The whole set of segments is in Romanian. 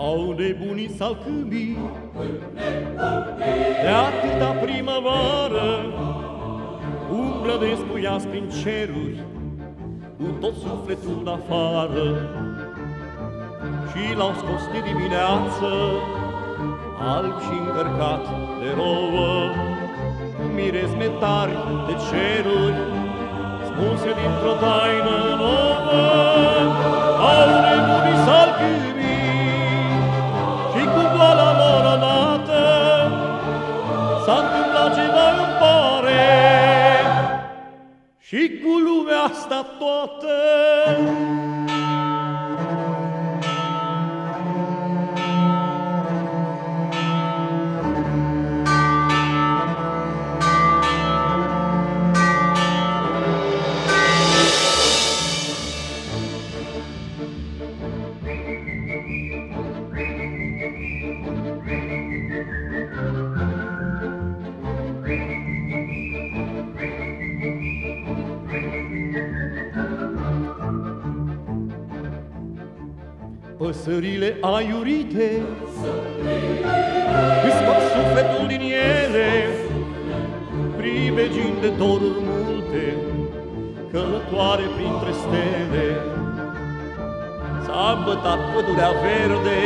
Au nebunii sau câmbii De atâta primăvară Umblă despuiați prin ceruri Cu tot sufletul în afară. Și l-au scos de dimineață Alb și încărcat de rouă Cu mirezme tari de ceruri Smulse dintr-o taină nouă S-a întâmplat ceva îmi pare. Și cu lumea asta toată Păsările aiurite. Îți scot sufletul din ele. Pribegind de doruri multe Călătoare printre stele. S-a bătat pădurea verde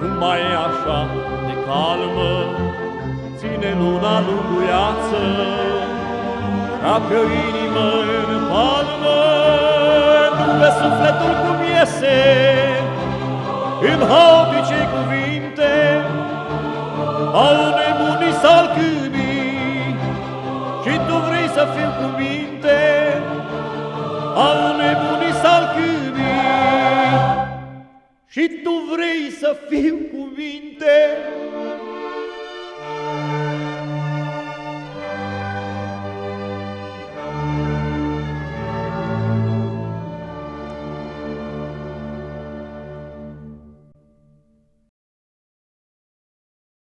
Nu mai e așa de calmă. Ține luna lunguiață Ca pe o inimă în palmă Duble sufletul cum iese în haotice cuvinte Au nebunii salcâmii. Și tu vrei să fiu cu minte Au nebunii salcâmii. Și tu vrei să fiu cu minte